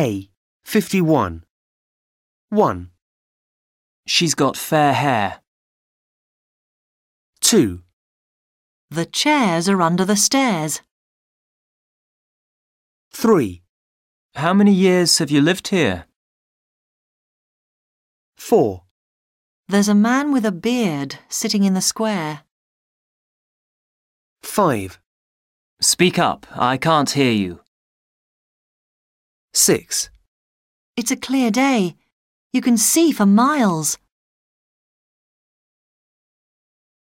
A. 51. 1, She's got fair hair. 2, The chairs are under the stairs. 3, How many years have you lived here? 4, There's a man with a beard sitting in the square. 5, Speak up, I can't hear you. 6. It's a clear day. You can see for miles.